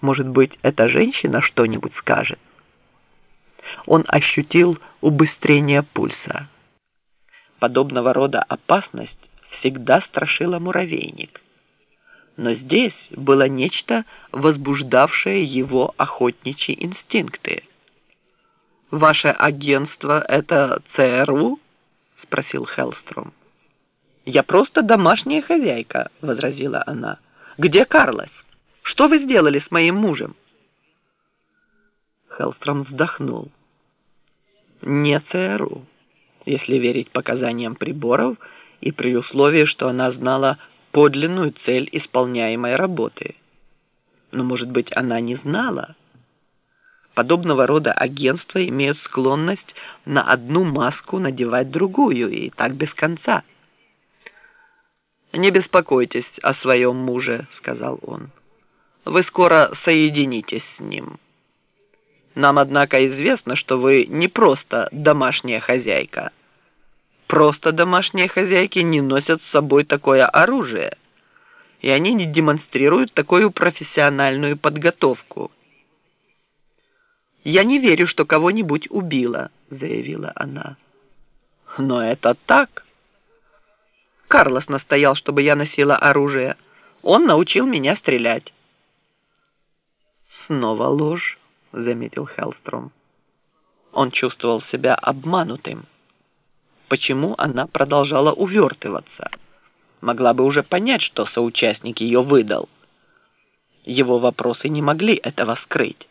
Может быть, эта женщина что-нибудь скажет? Он ощутил убыстрение пульса. Подобного рода опасность всегда страшила муравейник. Но здесь было нечто, возбуждавшее его охотничьи инстинкты. «Ваше агентство — это ЦРУ?» — спросил Хеллстром. «Я просто домашняя хозяйка», — возразила она. «Где Карлос? Что вы сделали с моим мужем?» Хеллстром вздохнул. «Не ЦРУ, если верить показаниям приборов и при условии, что она знала подлинную цель исполняемой работы. Но, может быть, она не знала?» Подобного рода агентства имеют склонность на одну маску надевать другую, и так без конца. «Не беспокойтесь о своем муже», — сказал он. «Вы скоро соединитесь с ним. Нам, однако, известно, что вы не просто домашняя хозяйка. Просто домашние хозяйки не носят с собой такое оружие, и они не демонстрируют такую профессиональную подготовку». «Я не верю, что кого-нибудь убила», — заявила она. «Но это так». Карлос настоял, чтобы я носила оружие. Он научил меня стрелять. Снова ложь, заметил Хеллстром. Он чувствовал себя обманутым. Почему она продолжала увертываться? Могла бы уже понять, что соучастник ее выдал. Его вопросы не могли этого скрыть.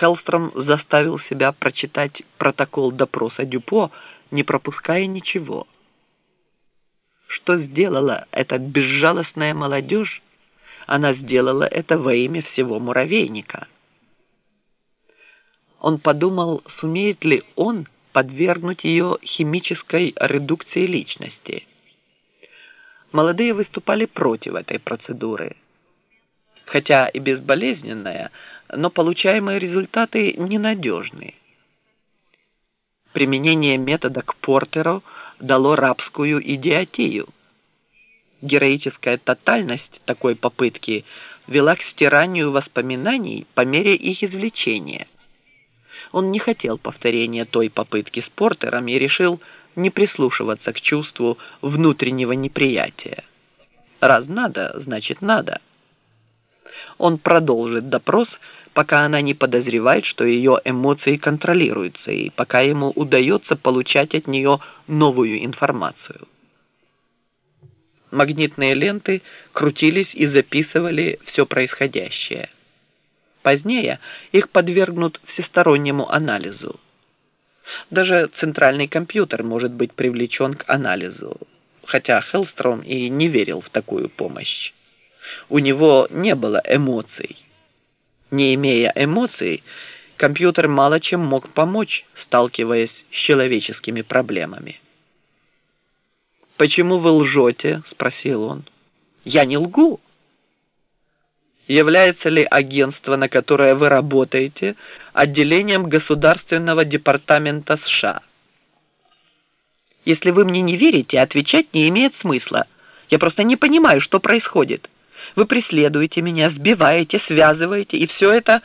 Хеллстром заставил себя прочитать протокол допроса Дюпо, не пропуская ничего что сделала эта безжалостная молодежь, она сделала это во имя всего муравейника. Он подумал, сумеет ли он подвергнуть ее химической редукции личности. Молодые выступали против этой процедуры. Хотя и безболезненная, но получаемые результаты ненадежны. Применение метода к Портеру дало рабскую идиотию. Героическая тотальность такой попытки вела к стиранию воспоминаний по мере их извлечения. Он не хотел повторения той попытки с Портером и решил не прислушиваться к чувству внутреннего неприятия. Раз надо, значит надо. Он продолжит допрос, пока она не подозревает, что ее эмоции контролируются, и пока ему удается получать от нее новую информацию. Магнитные ленты крутились и записывали все происходящее. Позднее их подвергнут всестороннему анализу. Даже центральный компьютер может быть привлечен к анализу, хотя Хеллстром и не верил в такую помощь. У него не было эмоций. Не имея эмоций, компьютер мало чем мог помочь, сталкиваясь с человеческими проблемами. «Почему вы лжете?» – спросил он. «Я не лгу». Является ли агентство, на которое вы работаете, отделением Государственного департамента США? Если вы мне не верите, отвечать не имеет смысла. Я просто не понимаю, что происходит. Вы преследуете меня, сбиваете, связываете, и все это...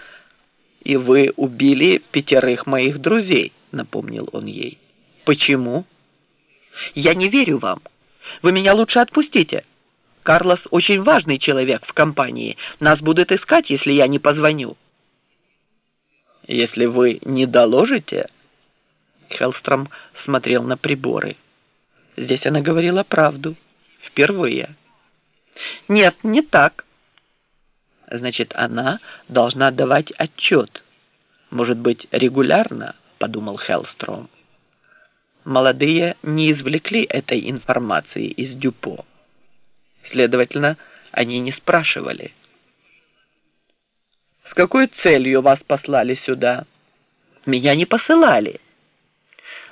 И вы убили пятерых моих друзей, напомнил он ей. Почему? Я не верю вам. Вы меня лучше отпустите. Карлос очень важный человек в компании. Нас будут искать, если я не позвоню. Если вы не доложите... Хеллстром смотрел на приборы. Здесь она говорила правду. Впервые. Нет, не так. Значит, она должна давать отчет. Может быть, регулярно, подумал Хеллстром молодые не извлекли этой информации из Дюпо. Следовательно, они не спрашивали. «С какой целью вас послали сюда?» «Меня не посылали».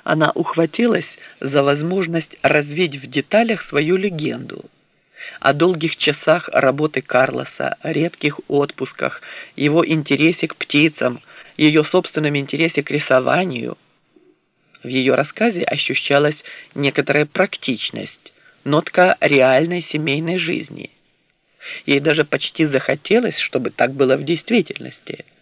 Она ухватилась за возможность развить в деталях свою легенду о долгих часах работы Карлоса, редких отпусках, его интересе к птицам, ее собственном интересе к рисованию – в ее рассказе ощущалась некоторая практичность, нотка реальной семейной жизни. Ей даже почти захотелось, чтобы так было в действительности –